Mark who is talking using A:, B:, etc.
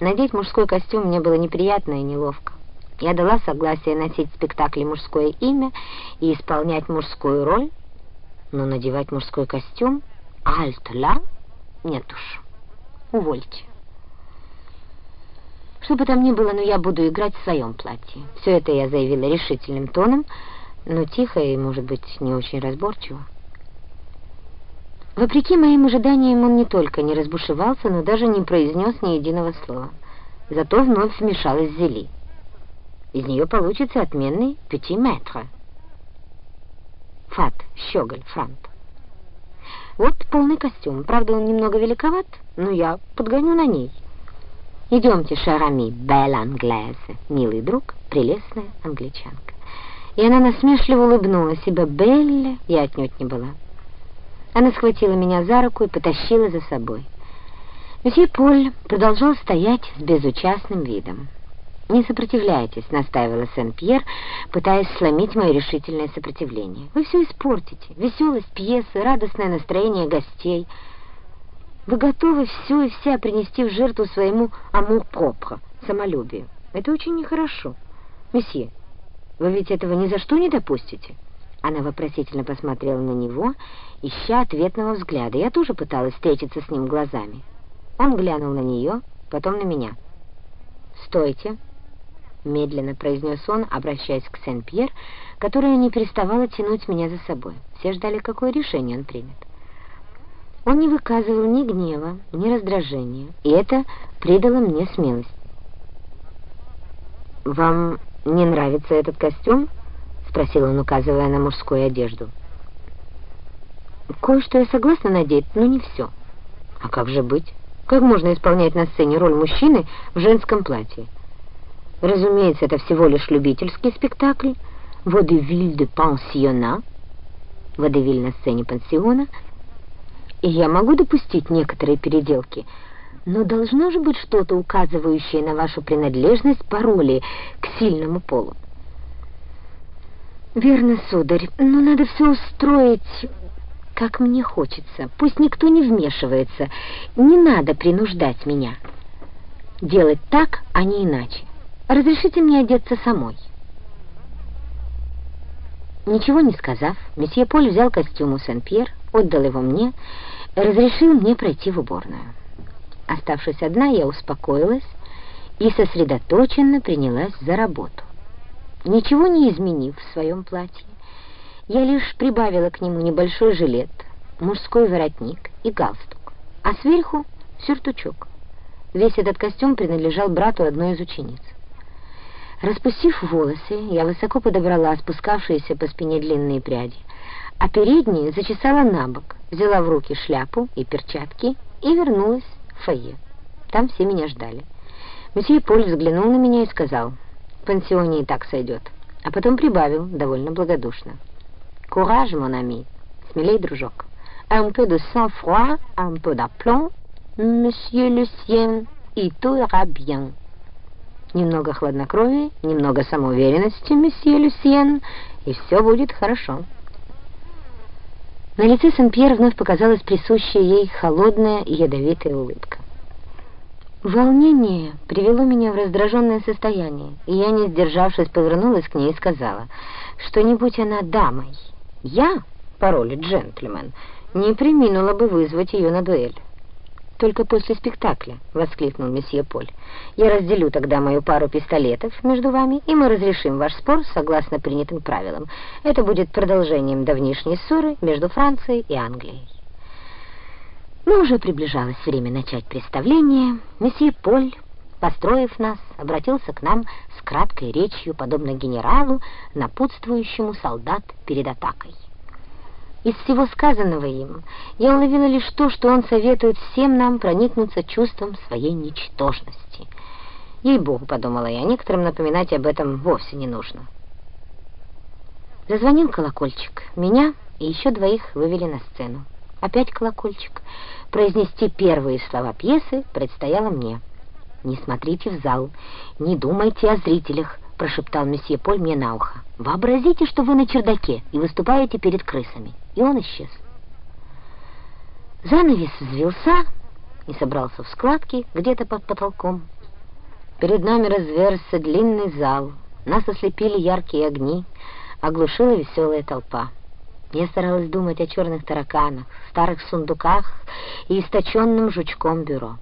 A: Надеть мужской костюм мне было неприятно и неловко. Я дала согласие носить в спектакле мужское имя и исполнять мужскую роль, но надевать мужской костюм альт-ла нет уж. Увольте. Что бы там ни было, но я буду играть в своем платье. Все это я заявила решительным тоном, но тихо и, может быть, не очень разборчиво. Вопреки моим ожиданиям, он не только не разбушевался, но даже не произнес ни единого слова. Зато вновь вмешалась Зели. Из нее получится отменный пяти метра. Фат, щеголь, франт. Вот полный костюм. Правда, он немного великоват, но я подгоню на ней. Идемте, шарами, бель англезе, милый друг, прелестная англичанка. И она насмешливо улыбнулась, ибо Белли я отнюдь не была. Она схватила меня за руку и потащила за собой. Месье Поль продолжал стоять с безучастным видом. «Не сопротивляйтесь», — настаивала Сен-Пьер, пытаясь сломить мое решительное сопротивление. «Вы все испортите. Веселость пьесы, радостное настроение гостей. Вы готовы все и вся принести в жертву своему амур-пропре, самолюбию. Это очень нехорошо. Месье, вы ведь этого ни за что не допустите?» Она вопросительно посмотрела на него, ища ответного взгляда. Я тоже пыталась встретиться с ним глазами. Он глянул на нее, потом на меня. «Стойте!» — медленно произнес он, обращаясь к Сен-Пьер, которая не переставала тянуть меня за собой. Все ждали, какое решение он примет. Он не выказывал ни гнева, ни раздражения, и это придало мне смелость. «Вам не нравится этот костюм?» Спросил он, указывая на мужскую одежду. «Кое-что я согласна надеть, но не все. А как же быть? Как можно исполнять на сцене роль мужчины в женском платье? Разумеется, это всего лишь любительский спектакль, «Водевиль де пансиона», «Водевиль на сцене пансиона», и я могу допустить некоторые переделки, но должно же быть что-то, указывающее на вашу принадлежность по роли к сильному полу. Верно, сударь, но надо все устроить, как мне хочется. Пусть никто не вмешивается. Не надо принуждать меня. Делать так, а не иначе. Разрешите мне одеться самой. Ничего не сказав, месье Поль взял костюм у Сен-Пьер, отдал его мне разрешил мне пройти в уборную. Оставшись одна, я успокоилась и сосредоточенно принялась за работу ничего не изменив в своем платье. Я лишь прибавила к нему небольшой жилет, мужской воротник и галстук, а сверху сюртучок. Весь этот костюм принадлежал брату одной из учениц. Распустив волосы, я высоко подобрала спускавшиеся по спине длинные пряди, а передние зачесала на бок, взяла в руки шляпу и перчатки и вернулась в фойе. Там все меня ждали. Месье Поль взглянул на меня и сказал — пансионе и так сойдет. А потом прибавил, довольно благодушно. «Кураж, mon ami! Смелей, дружок! Un peu de sang-froid, un peu d'aplomb, monsieur Lucien, и tout ira bien!» Немного хладнокровия, немного самоуверенности, месье Люсьен, и все будет хорошо. На лице Сен-Пьер вновь показалась присущая ей холодная и ядовитая улыбка. Волнение привело меня в раздраженное состояние, и я, не сдержавшись, повернулась к ней и сказала, что не будь она дамой, я, по роли джентльмен, не приминула бы вызвать ее на дуэль. «Только после спектакля», — воскликнул месье Поль. «Я разделю тогда мою пару пистолетов между вами, и мы разрешим ваш спор согласно принятым правилам. Это будет продолжением давнишней ссоры между Францией и Англией». Но уже приближалось время начать представление. Месье Поль, построив нас, обратился к нам с краткой речью, подобно генералу, напутствующему солдат перед атакой. Из всего сказанного им я уловила лишь то, что он советует всем нам проникнуться чувством своей ничтожности. Ей-богу, подумала я, некоторым напоминать об этом вовсе не нужно. Зазвонил колокольчик. Меня и еще двоих вывели на сцену. Опять колокольчик. Произнести первые слова пьесы предстояло мне. «Не смотрите в зал, не думайте о зрителях», — прошептал месье Поль мне на ухо. «Вообразите, что вы на чердаке и выступаете перед крысами». И он исчез. Занавес взвелся и собрался в складки где-то под потолком. Перед нами разверзся длинный зал. Нас ослепили яркие огни, оглушила веселая толпа. Я старалась думать о черных тараканах, старых сундуках и источенном жучком бюро.